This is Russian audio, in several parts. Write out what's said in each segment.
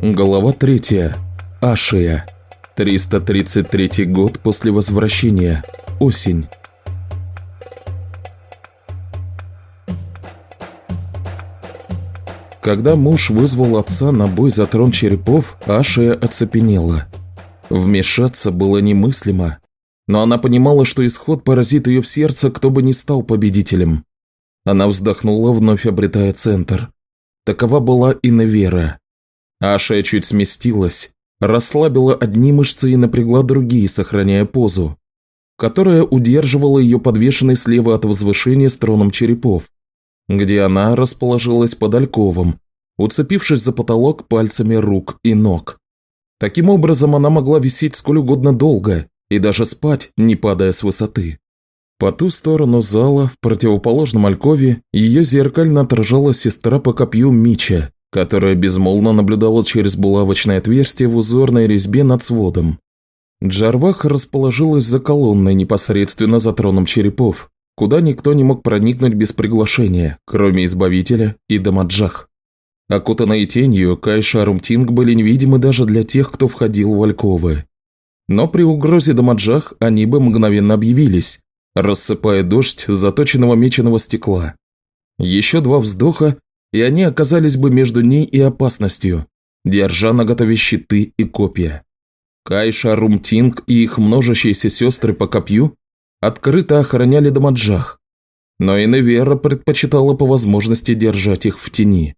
Глава 3. Ашия. 333 год после возвращения. Осень. Когда муж вызвал отца на бой за трон черепов, Ашия оцепенела. Вмешаться было немыслимо, но она понимала, что исход поразит ее в сердце, кто бы ни стал победителем. Она вздохнула, вновь обретая центр. Такова была и Невера. Ашия чуть сместилась, расслабила одни мышцы и напрягла другие, сохраняя позу, которая удерживала ее подвешенной слева от возвышения с троном черепов, где она расположилась под альковом, уцепившись за потолок пальцами рук и ног. Таким образом, она могла висеть сколь угодно долго и даже спать, не падая с высоты. По ту сторону зала, в противоположном алькове, ее зеркально отражала сестра по копью Мича, которая безмолвно наблюдала через булавочное отверстие в узорной резьбе над сводом. Джарвах расположилась за колонной непосредственно за троном черепов, куда никто не мог проникнуть без приглашения, кроме Избавителя и Дамаджах. Окутанные тенью, Кай Шарумтинг были невидимы даже для тех, кто входил в альковы. Но при угрозе Дамаджах они бы мгновенно объявились, рассыпая дождь заточенного меченого стекла. Еще два вздоха, и они оказались бы между ней и опасностью, держа на готове щиты и копья. Кайша, Румтинг и их множащиеся сестры по копью открыто охраняли Дамаджах, но Иневера предпочитала по возможности держать их в тени.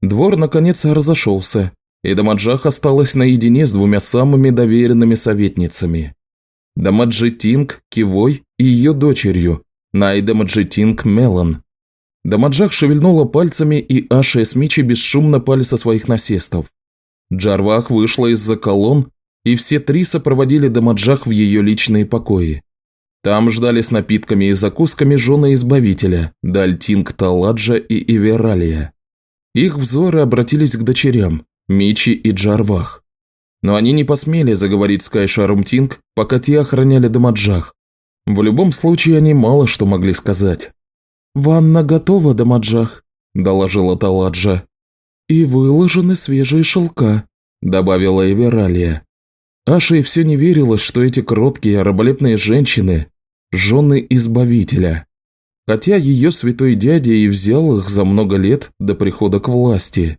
Двор наконец разошелся, и Дамаджах осталась наедине с двумя самыми доверенными советницами. Дамаджитинг Кивой и ее дочерью, Найдамаджитинг Мелан. Дамаджах шевельнула пальцами, и Аша и Смичи бесшумно пали со своих насестов. Джарвах вышла из-за колонн, и все три сопроводили Дамаджах в ее личные покои. Там ждали с напитками и закусками жены Избавителя, Дальтинг Таладжа и Ивералия. Их взоры обратились к дочерям, Мичи и Джарвах. Но они не посмели заговорить с Кайшаром Тинг, пока те охраняли Дамаджах. В любом случае, они мало что могли сказать. «Ванна готова, Дамаджах», – доложила Таладжа. «И выложены свежие шелка», – добавила Эвералия. Аша и все не верилось, что эти кроткие, раболепные женщины – жены Избавителя. Хотя ее святой дядя и взял их за много лет до прихода к власти.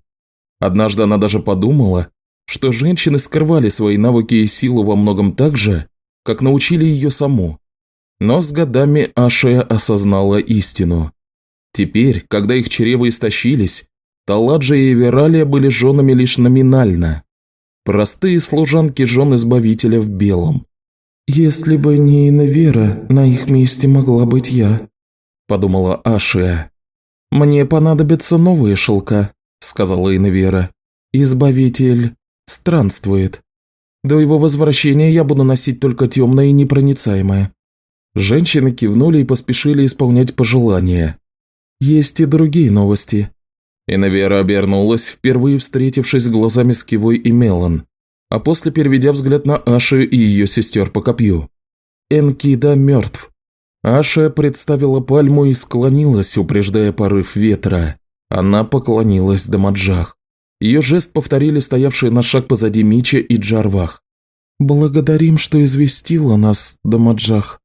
Однажды она даже подумала, что женщины скрывали свои навыки и силу во многом так же, как научили ее саму. Но с годами Ашия осознала истину. Теперь, когда их чревы истощились, Таладжа и Эвералия были женами лишь номинально. Простые служанки жен Избавителя в белом. «Если бы не Инвера, на их месте могла быть я», – подумала Ашия. «Мне понадобятся новые шелка», – сказала Инвера. «Избавитель странствует. До его возвращения я буду носить только темное и непроницаемое». Женщины кивнули и поспешили исполнять пожелания. «Есть и другие новости». Инавера обернулась, впервые встретившись глазами с Кивой и Мелан, а после переведя взгляд на Ашу и ее сестер по копью. «Энкида мертв». Аша представила пальму и склонилась, упреждая порыв ветра. Она поклонилась Дамаджах. Ее жест повторили стоявшие на шаг позади Мича и Джарвах. «Благодарим, что известила нас, Дамаджах».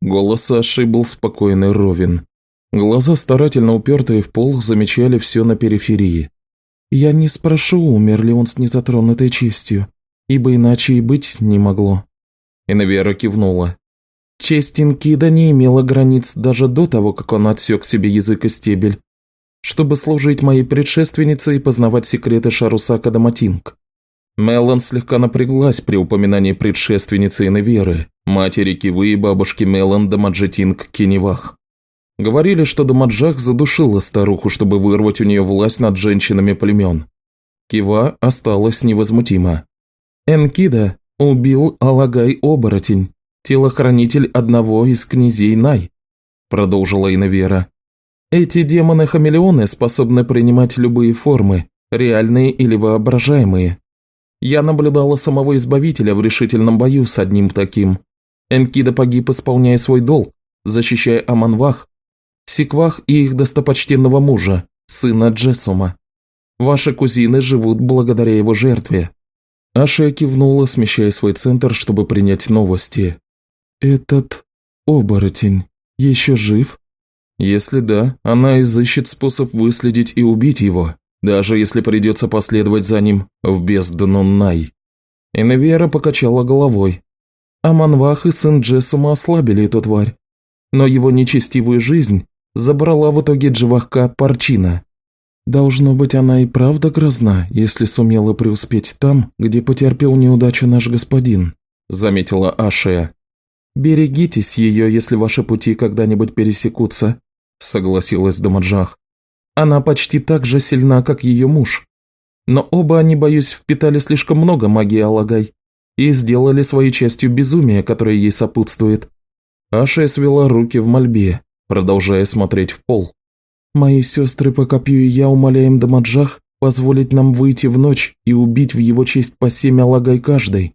Голос Аши был спокойный ровен. Глаза, старательно упертые в пол, замечали все на периферии. «Я не спрошу, умер ли он с незатронутой честью, ибо иначе и быть не могло». Инвера кивнула. Честь Инкида не имела границ даже до того, как он отсек себе язык и стебель чтобы служить моей предшественнице и познавать секреты Шарусака Даматинг. Меллан слегка напряглась при упоминании предшественницы Иневеры, матери Кивы и бабушки Меллан Дамаджетинг Кеневах. Говорили, что Дамаджах задушила старуху, чтобы вырвать у нее власть над женщинами племен. Кива осталась невозмутима. Энкида убил Алагай-оборотень, телохранитель одного из князей Най, продолжила Иневера. Эти демоны-хамелеоны способны принимать любые формы, реальные или воображаемые. Я наблюдала самого Избавителя в решительном бою с одним таким. Энкида погиб, исполняя свой долг, защищая Аманвах, Сиквах и их достопочтенного мужа, сына Джессума. Ваши кузины живут благодаря его жертве». Аша кивнула, смещая свой центр, чтобы принять новости. «Этот оборотень еще жив?» «Если да, она изыщет способ выследить и убить его, даже если придется последовать за ним в бездну Най». Иневера покачала головой. Аманвах и сын Джессума ослабили эту тварь, но его нечестивую жизнь забрала в итоге Дживахка Парчина. Должно быть, она и правда грозна, если сумела преуспеть там, где потерпел неудачу наш господин», – заметила Ашия. «Берегитесь ее, если ваши пути когда-нибудь пересекутся», – согласилась Дамаджах. «Она почти так же сильна, как ее муж. Но оба они, боюсь, впитали слишком много магии Алагай и сделали своей частью безумие, которое ей сопутствует». Ашия свела руки в мольбе, продолжая смотреть в пол. «Мои сестры по копью и я умоляем Дамаджах позволить нам выйти в ночь и убить в его честь по семь Алагай каждой,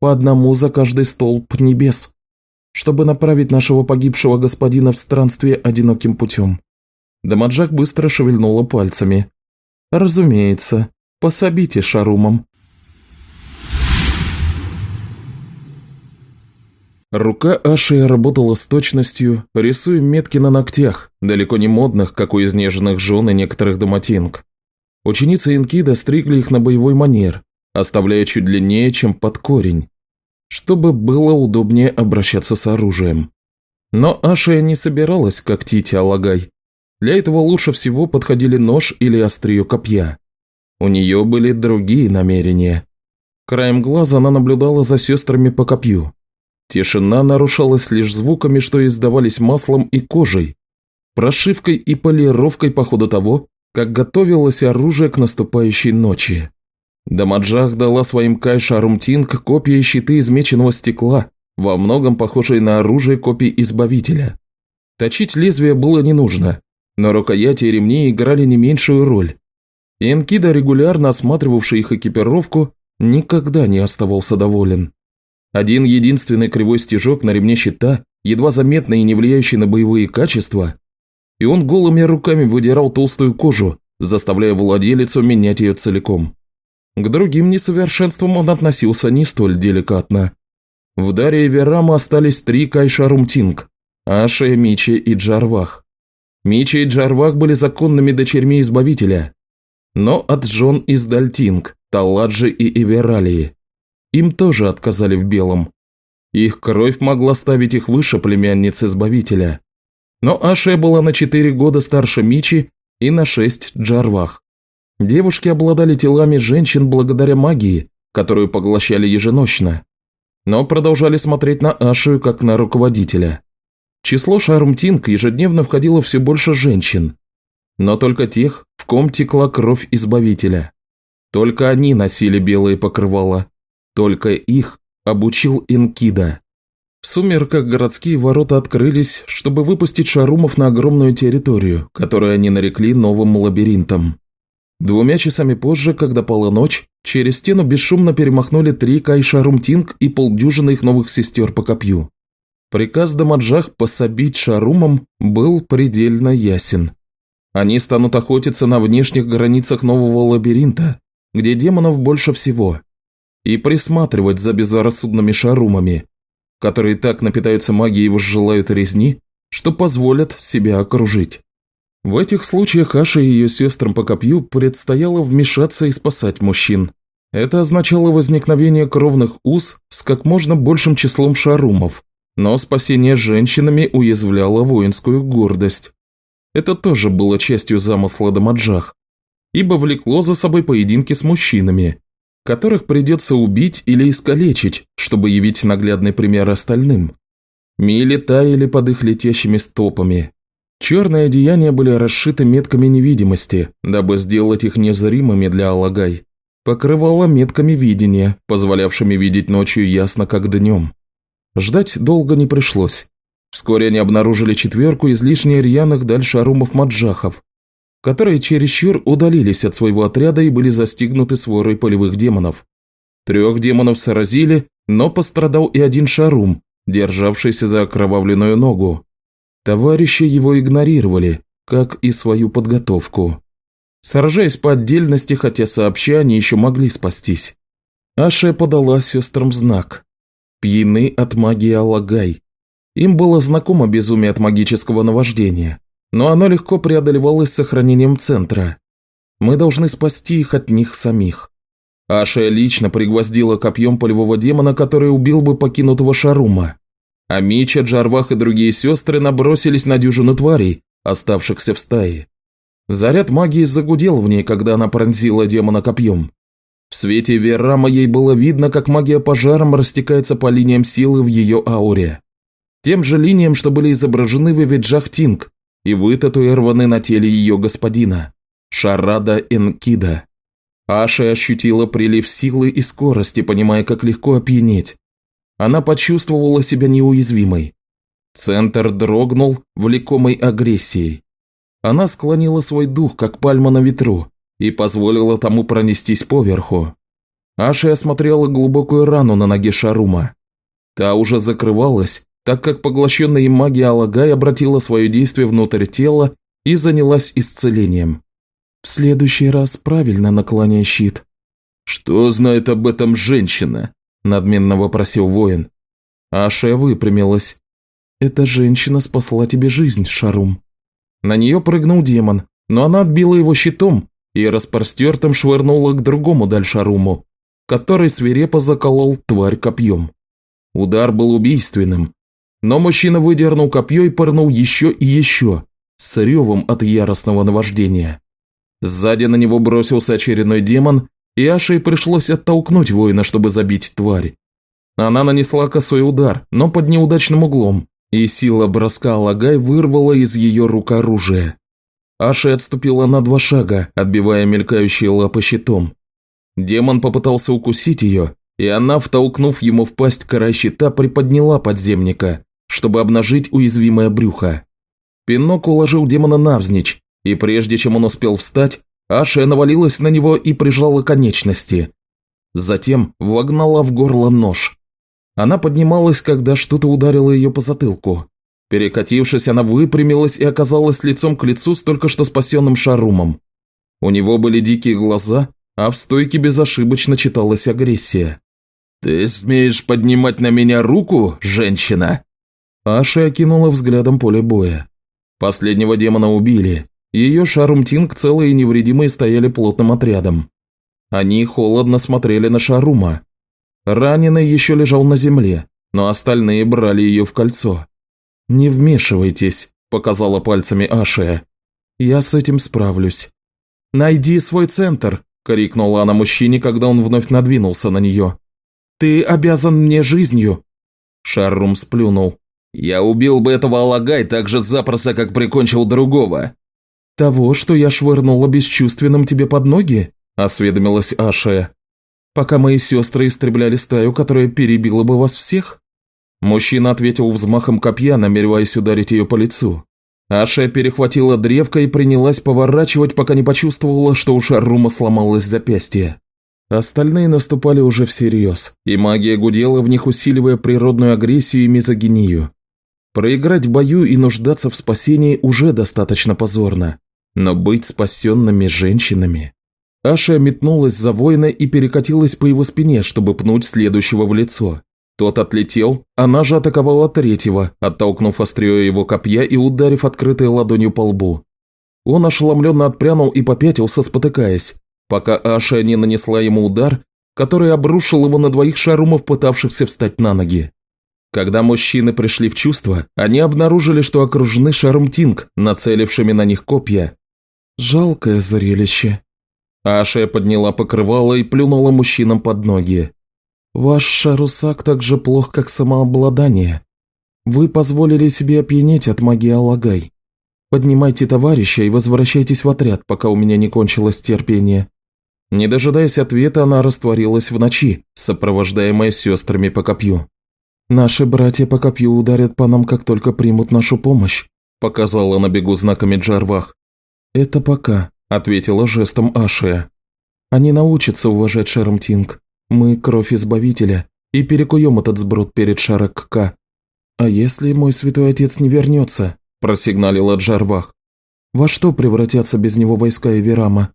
по одному за каждый столб небес, чтобы направить нашего погибшего господина в странствие одиноким путем». Дамаджах быстро шевельнула пальцами. «Разумеется, пособите шарумам». Рука Аши работала с точностью, рисуя метки на ногтях, далеко не модных, как у изнеженных жен и некоторых доматинг. Ученицы Инкида стригли их на боевой манер, оставляя чуть длиннее, чем под корень, чтобы было удобнее обращаться с оружием. Но Ашия не собиралась когтить Алагай. Для этого лучше всего подходили нож или острие копья. У нее были другие намерения. Краем глаза она наблюдала за сестрами по копью. Тишина нарушалась лишь звуками, что издавались маслом и кожей, прошивкой и полировкой по ходу того, как готовилось оружие к наступающей ночи. Дамаджах дала своим Кайша Румтинг копии щиты из меченого стекла, во многом похожие на оружие копий Избавителя. Точить лезвие было не нужно, но рукояти и ремни играли не меньшую роль. Энкида, регулярно осматривавший их экипировку, никогда не оставался доволен. Один единственный кривой стежок на ремне щита, едва заметный и не влияющий на боевые качества, и он голыми руками выдирал толстую кожу, заставляя владелицу менять ее целиком. К другим несовершенствам он относился не столь деликатно. В Даре и Верама остались три Кайша Румтинг – Аша, Мичи и Джарвах. Мичи и Джарвах были законными дочерьми Избавителя, но от жен из Дальтинг, Таладжи и Эвералии. Им тоже отказали в белом. Их кровь могла ставить их выше племянниц Избавителя. Но Аше была на 4 года старше Мичи и на 6 Джарвах. Девушки обладали телами женщин благодаря магии, которую поглощали еженочно, но продолжали смотреть на Ашу как на руководителя. Число Шарумтинг ежедневно входило все больше женщин, но только тех, в ком текла кровь Избавителя. Только они носили белые покрывала, только их обучил Инкида. В сумерках городские ворота открылись, чтобы выпустить шарумов на огромную территорию, которую они нарекли новым лабиринтом. Двумя часами позже, когда пала ночь, через стену бесшумно перемахнули три Кай-Шарумтинг и полдюжины их новых сестер по копью. Приказ Дамаджах пособить шарумам был предельно ясен. Они станут охотиться на внешних границах нового лабиринта, где демонов больше всего и присматривать за безрассудными шарумами, которые так напитаются магией и возжелают резни, что позволят себя окружить. В этих случаях Аше и ее сестрам по копью предстояло вмешаться и спасать мужчин. Это означало возникновение кровных уз с как можно большим числом шарумов, но спасение женщинами уязвляло воинскую гордость. Это тоже было частью замысла Дамаджах, ибо влекло за собой поединки с мужчинами, которых придется убить или искалечить, чтобы явить наглядный пример остальным. Мили таяли под их летящими стопами. Черные одеяния были расшиты метками невидимости, дабы сделать их незримыми для Алагай. Покрывало метками видения, позволявшими видеть ночью ясно, как днем. Ждать долго не пришлось. Вскоре они обнаружили четверку излишне рьяных дальше арумов-маджахов, которые чересчур удалились от своего отряда и были застигнуты сворой полевых демонов. Трех демонов сразили, но пострадал и один шарум, державшийся за окровавленную ногу. Товарищи его игнорировали, как и свою подготовку. сражаясь по отдельности, хотя сообща они еще могли спастись. Аша подала сестрам знак. Пьяны от магии Алагай. Им было знакомо безумие от магического наваждения, но оно легко преодолевалось сохранением центра. Мы должны спасти их от них самих. Аша лично пригвоздила копьем полевого демона, который убил бы покинутого Шарума. А Мича, Джарвах и другие сестры набросились на дюжину тварей, оставшихся в стае. Заряд магии загудел в ней, когда она пронзила демона копьем. В свете Веррама ей было видно, как магия пожаром растекается по линиям силы в ее ауре. Тем же линиям, что были изображены в Эвиджах Тинг и вытатуированы на теле ее господина, Шарада Энкида. Аша ощутила прилив силы и скорости, понимая, как легко опьянеть. Она почувствовала себя неуязвимой. Центр дрогнул, влекомой агрессией. Она склонила свой дух, как пальма на ветру, и позволила тому пронестись поверху. Аша осмотрела глубокую рану на ноге Шарума. Та уже закрывалась, так как поглощенная им магия Алагай обратила свое действие внутрь тела и занялась исцелением. «В следующий раз правильно наклоняй щит». «Что знает об этом женщина?» – надменно вопросил воин. Аша выпрямилась. «Эта женщина спасла тебе жизнь, Шарум». На нее прыгнул демон, но она отбила его щитом и распростертым швырнула к другому Дальшаруму, который свирепо заколол тварь копьем. Удар был убийственным, но мужчина выдернул копье и пырнул еще и еще, с ревом от яростного наваждения. Сзади на него бросился очередной демон, и Ашей пришлось оттолкнуть воина, чтобы забить тварь. Она нанесла косой удар, но под неудачным углом, и сила броска Алагай вырвала из ее рук оружие. Аши отступила на два шага, отбивая мелькающие лапы щитом. Демон попытался укусить ее, и она, втолкнув ему в пасть кора щита, приподняла подземника, чтобы обнажить уязвимое брюхо. Пинок уложил демона навзничь, и прежде чем он успел встать, Аша навалилась на него и прижала конечности. Затем вогнала в горло нож. Она поднималась, когда что-то ударило ее по затылку. Перекатившись, она выпрямилась и оказалась лицом к лицу с только что спасенным Шарумом. У него были дикие глаза, а в стойке безошибочно читалась агрессия. «Ты смеешь поднимать на меня руку, женщина?» Аша окинула взглядом поле боя. Последнего демона убили. Ее Шарум-Тинг целые и невредимые стояли плотным отрядом. Они холодно смотрели на Шарума, Раненый еще лежал на земле, но остальные брали ее в кольцо. «Не вмешивайтесь», – показала пальцами Ашия. «Я с этим справлюсь». «Найди свой центр», – крикнула она мужчине, когда он вновь надвинулся на нее. «Ты обязан мне жизнью». Шаррум сплюнул. «Я убил бы этого Алагай так же запросто, как прикончил другого». «Того, что я швырнула бесчувственным тебе под ноги?» – осведомилась Ашия пока мои сестры истребляли стаю, которая перебила бы вас всех?» Мужчина ответил взмахом копья, намереваясь ударить ее по лицу. Аша перехватила древко и принялась поворачивать, пока не почувствовала, что у Шаррума сломалось запястье. Остальные наступали уже всерьез, и магия гудела в них, усиливая природную агрессию и мизогинию. Проиграть в бою и нуждаться в спасении уже достаточно позорно, но быть спасенными женщинами... Аша метнулась за воина и перекатилась по его спине, чтобы пнуть следующего в лицо. Тот отлетел, она же атаковала третьего, оттолкнув острие его копья и ударив открытой ладонью по лбу. Он ошеломленно отпрянул и попятился, спотыкаясь, пока Аша не нанесла ему удар, который обрушил его на двоих шарумов, пытавшихся встать на ноги. Когда мужчины пришли в чувство, они обнаружили, что окружены шаром Тинг, нацелившими на них копья. «Жалкое зрелище», Аша подняла покрывало и плюнула мужчинам под ноги. «Ваш шарусак так же плох, как самообладание. Вы позволили себе опьянеть от магии Алагай. Поднимайте товарища и возвращайтесь в отряд, пока у меня не кончилось терпение». Не дожидаясь ответа, она растворилась в ночи, сопровождаемая сестрами по копью. «Наши братья по копью ударят по нам, как только примут нашу помощь», показала на бегу знаками Джарвах. «Это пока ответила жестом Ашия. Они научатся уважать Шаром Тинг. Мы кровь Избавителя и перекуем этот сброд перед Шарак-Ка. А если мой святой отец не вернется? Просигналила Джарвах. Во что превратятся без него войска Эверама?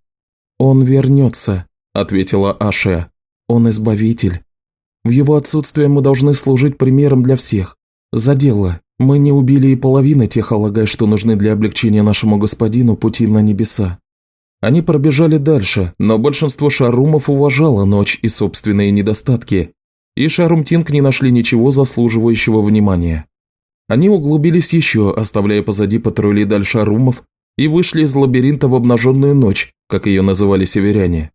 Он вернется, ответила Аше. Он избавитель. В его отсутствие мы должны служить примером для всех. За дело. Мы не убили и половины тех алагай, что нужны для облегчения нашему господину пути на небеса. Они пробежали дальше, но большинство шарумов уважало ночь и собственные недостатки, и Шарумтинг не нашли ничего заслуживающего внимания. Они углубились еще, оставляя позади патрули Дальшарумов, и вышли из лабиринта в обнаженную ночь, как ее называли северяне.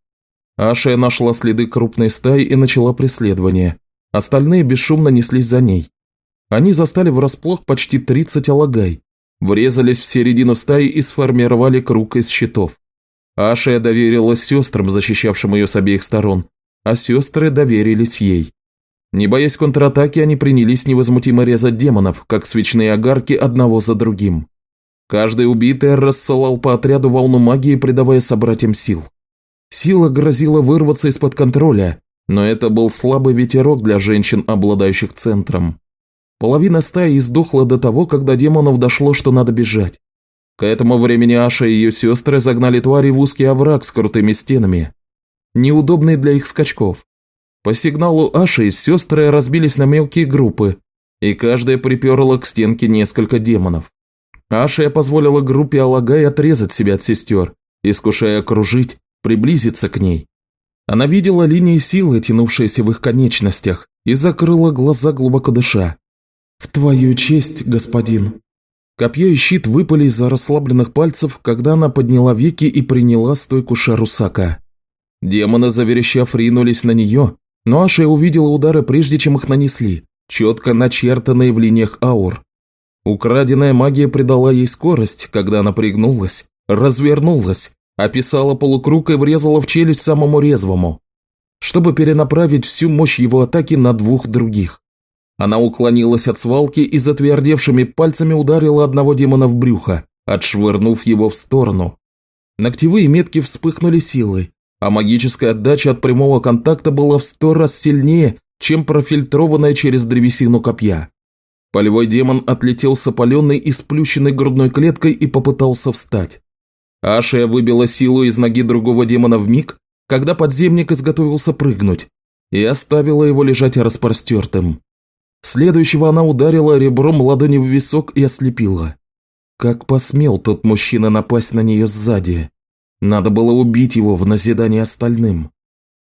Ашия нашла следы крупной стаи и начала преследование. Остальные бесшумно неслись за ней. Они застали врасплох почти 30 алагай, врезались в середину стаи и сформировали круг из щитов. Ашия доверилась сестрам, защищавшим ее с обеих сторон, а сестры доверились ей. Не боясь контратаки, они принялись невозмутимо резать демонов, как свечные огарки одного за другим. Каждый убитый рассылал по отряду волну магии, придавая собратьям сил. Сила грозила вырваться из-под контроля, но это был слабый ветерок для женщин, обладающих центром. Половина стаи издохла до того, когда демонов дошло, что надо бежать. К этому времени Аша и ее сестры загнали твари в узкий овраг с крутыми стенами, неудобный для их скачков. По сигналу Аши сестры разбились на мелкие группы, и каждая приперла к стенке несколько демонов. Ашия позволила группе Алагай отрезать себя от сестер, искушая окружить, приблизиться к ней. Она видела линии силы, тянувшиеся в их конечностях, и закрыла глаза глубоко дыша. «В твою честь, господин!» Копье и щит выпали из-за расслабленных пальцев, когда она подняла веки и приняла стойку Шарусака. Демоны, заверещав, ринулись на нее, но Аша увидела удары прежде, чем их нанесли, четко начертанные в линиях аур. Украденная магия придала ей скорость, когда она пригнулась, развернулась, описала полукруг и врезала в челюсть самому резвому, чтобы перенаправить всю мощь его атаки на двух других. Она уклонилась от свалки и затвердевшими пальцами ударила одного демона в брюхо, отшвырнув его в сторону. Ногтевые метки вспыхнули силой, а магическая отдача от прямого контакта была в сто раз сильнее, чем профильтрованная через древесину копья. Полевой демон отлетел с опаленной и сплющенной грудной клеткой и попытался встать. Ашия выбила силу из ноги другого демона в миг, когда подземник изготовился прыгнуть, и оставила его лежать распростертым. Следующего она ударила ребром ладони в висок и ослепила. Как посмел тот мужчина напасть на нее сзади? Надо было убить его в назидание остальным.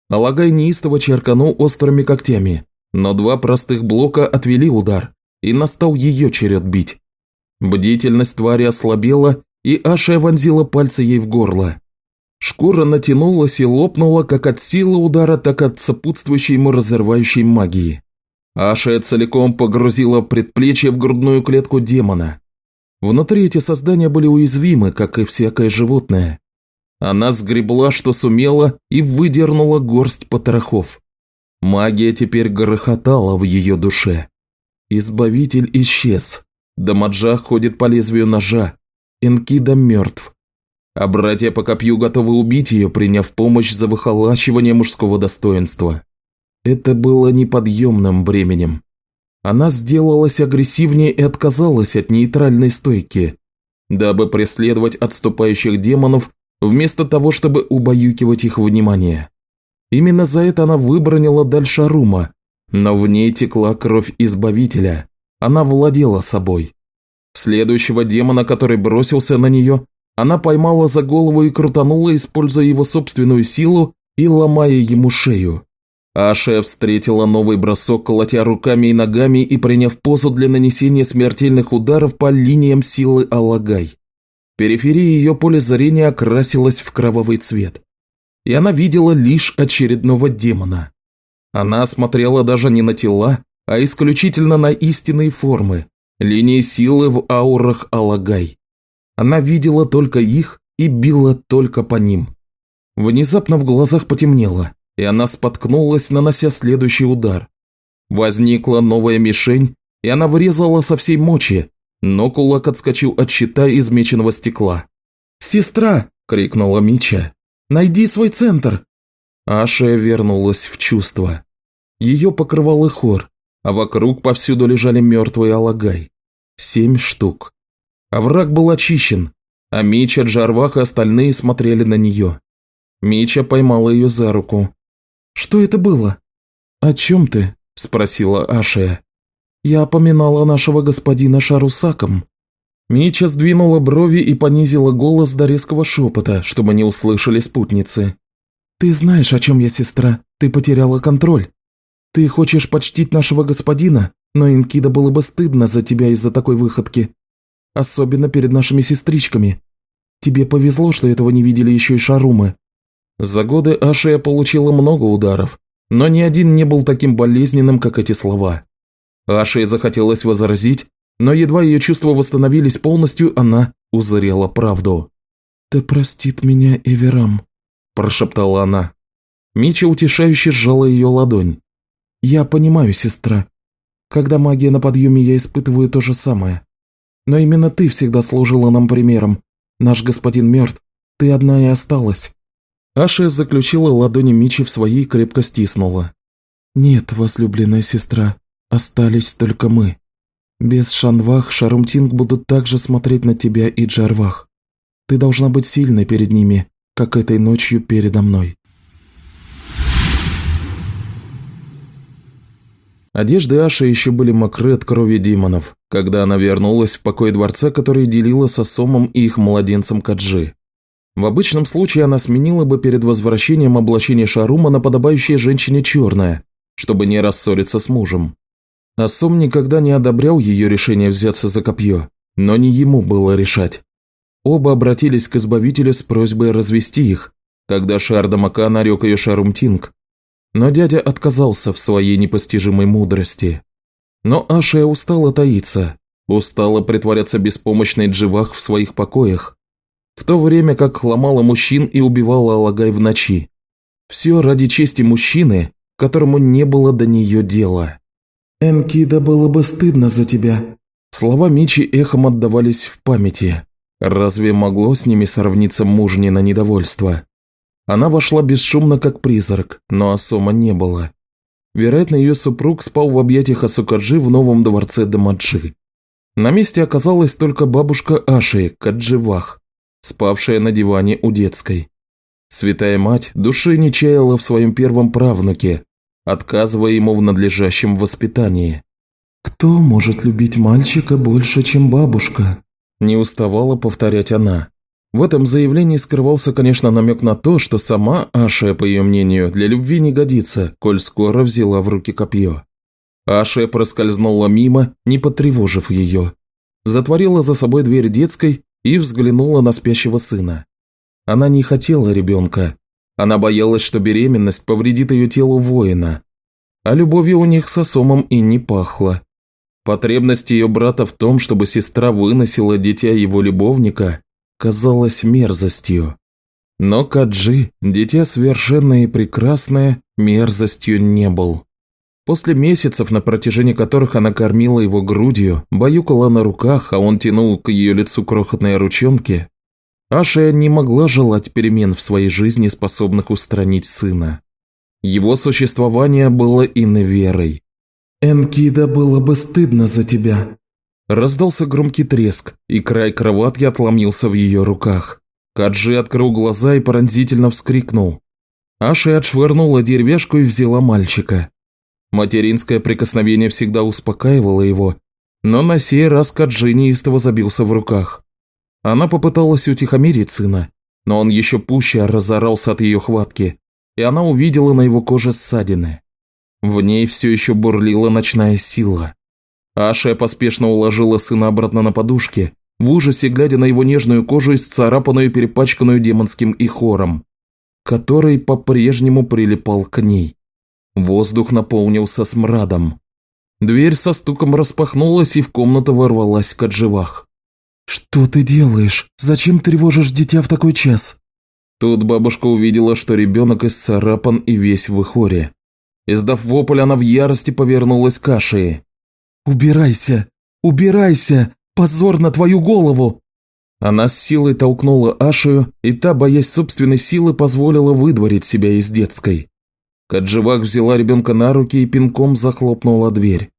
Алагай неистово черканул острыми когтями, но два простых блока отвели удар, и настал ее черед бить. Бдительность твари ослабела, и Аша вонзила пальцы ей в горло. Шкура натянулась и лопнула как от силы удара, так от сопутствующей ему разрывающей магии. Аша целиком погрузила предплечье в грудную клетку демона. Внутри эти создания были уязвимы, как и всякое животное. Она сгребла, что сумела, и выдернула горсть потрохов. Магия теперь грохотала в ее душе. Избавитель исчез. Дамаджа ходит по лезвию ножа. Энкида мертв. А братья по копью готовы убить ее, приняв помощь за выхолачивание мужского достоинства. Это было неподъемным бременем. Она сделалась агрессивнее и отказалась от нейтральной стойки, дабы преследовать отступающих демонов вместо того, чтобы убаюкивать их внимание. Именно за это она выбронила Дальшарума, но в ней текла кровь Избавителя. Она владела собой. Следующего демона, который бросился на нее, она поймала за голову и крутанула, используя его собственную силу и ломая ему шею. Аша встретила новый бросок, колотя руками и ногами и приняв позу для нанесения смертельных ударов по линиям силы Алагай. Периферия ее поля зрения окрасилась в кровавый цвет. И она видела лишь очередного демона. Она смотрела даже не на тела, а исключительно на истинные формы, линии силы в аурах Алагай. Она видела только их и била только по ним. Внезапно в глазах потемнело и она споткнулась, нанося следующий удар. Возникла новая мишень, и она врезала со всей мочи, но кулак отскочил от щита из меченого стекла. «Сестра!» – крикнула Мича. «Найди свой центр!» Аша вернулась в чувство. Ее покрывал и хор, а вокруг повсюду лежали мертвые алагай. Семь штук. Овраг был очищен, а Мича, Джарвах и остальные смотрели на нее. Мича поймала ее за руку. «Что это было?» «О чем ты?» – спросила Ашия. «Я опоминала нашего господина Шарусаком». Мича сдвинула брови и понизила голос до резкого шепота, чтобы не услышали спутницы. «Ты знаешь, о чем я, сестра. Ты потеряла контроль. Ты хочешь почтить нашего господина, но Инкида было бы стыдно за тебя из-за такой выходки. Особенно перед нашими сестричками. Тебе повезло, что этого не видели еще и Шарумы». За годы Ашия получила много ударов, но ни один не был таким болезненным, как эти слова. Ашия захотелось возразить, но едва ее чувства восстановились полностью, она узрела правду. «Да простит меня Эверам», – прошептала она. Мича утешающе сжала ее ладонь. «Я понимаю, сестра. Когда магия на подъеме, я испытываю то же самое. Но именно ты всегда служила нам примером. Наш господин мертв. Ты одна и осталась». Аша заключила ладони Мичи в свои и крепко стиснула. «Нет, возлюбленная сестра, остались только мы. Без Шанвах Шарумтинг будут также смотреть на тебя и Джарвах. Ты должна быть сильной перед ними, как этой ночью передо мной». Одежды Аши еще были мокры от крови демонов, когда она вернулась в покой дворца, который делила с Асомом и их младенцем Каджи. В обычном случае она сменила бы перед возвращением облачение Шарума на подобающее женщине черное, чтобы не рассориться с мужем. Асом никогда не одобрял ее решение взяться за копье, но не ему было решать. Оба обратились к Избавителю с просьбой развести их, когда Шардамака нарек ее Шарумтинг, но дядя отказался в своей непостижимой мудрости. Но Ашия устала таиться, устала притворяться беспомощной Дживах в своих покоях, в то время как ломала мужчин и убивала Алагай в ночи. Все ради чести мужчины, которому не было до нее дела. «Энкида, было бы стыдно за тебя». Слова Мичи эхом отдавались в памяти. Разве могло с ними сравниться мужнино недовольство? Она вошла бесшумно, как призрак, но Асома не было. Вероятно, ее супруг спал в объятиях Асукаджи в новом дворце Дамаджи. На месте оказалась только бабушка Аши, Кадживах, спавшая на диване у детской. Святая мать души не чаяла в своем первом правнуке, отказывая ему в надлежащем воспитании. «Кто может любить мальчика больше, чем бабушка?» Не уставала повторять она. В этом заявлении скрывался, конечно, намек на то, что сама Аша, по ее мнению, для любви не годится, коль скоро взяла в руки копье. Аша проскользнула мимо, не потревожив ее. Затворила за собой дверь детской и взглянула на спящего сына. Она не хотела ребенка. Она боялась, что беременность повредит ее телу воина. А любовью у них с Осомом и не пахло. Потребность ее брата в том, чтобы сестра выносила дитя его любовника, казалось мерзостью. Но Каджи, дитя совершенное и прекрасное, мерзостью не был. После месяцев, на протяжении которых она кормила его грудью, баюкала на руках, а он тянул к ее лицу крохотные ручонки, Аша не могла желать перемен в своей жизни, способных устранить сына. Его существование было иноверой. «Энкида было бы стыдно за тебя», Раздался громкий треск, и край кроватки отломился в ее руках. Каджи открыл глаза и пронзительно вскрикнул. Аши отшвырнула деревяшку и взяла мальчика. Материнское прикосновение всегда успокаивало его, но на сей раз Каджи неистово забился в руках. Она попыталась утихомирить сына, но он еще пуще разорался от ее хватки, и она увидела на его коже ссадины. В ней все еще бурлила ночная сила. Аша поспешно уложила сына обратно на подушки, в ужасе глядя на его нежную кожу, исцарапанную и перепачканную демонским ихором, который по-прежнему прилипал к ней. Воздух наполнился смрадом. Дверь со стуком распахнулась, и в комнату ворвалась Кадживах. «Что ты делаешь? Зачем тревожишь дитя в такой час?» Тут бабушка увидела, что ребенок исцарапан и весь в ихоре. Издав вопль, она в ярости повернулась к Ашии. «Убирайся! Убирайся! Позор на твою голову!» Она с силой толкнула Ашию, и та, боясь собственной силы, позволила выдворить себя из детской. Кадживак взяла ребенка на руки и пинком захлопнула дверь.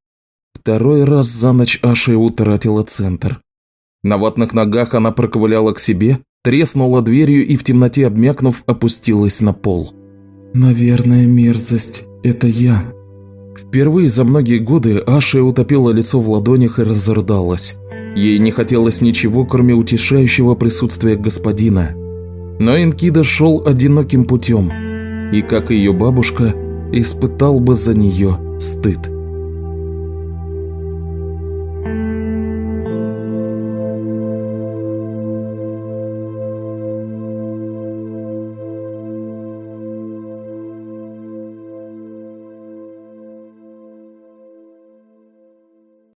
Второй раз за ночь Ашия утратила центр. На ватных ногах она проковыляла к себе, треснула дверью и в темноте обмякнув, опустилась на пол. «Наверное, мерзость – это я». Впервые за многие годы Аша утопила лицо в ладонях и разрыдалась. Ей не хотелось ничего, кроме утешающего присутствия господина. Но Инкида шел одиноким путем, и, как ее бабушка, испытал бы за нее стыд.